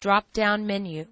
drop-down menu.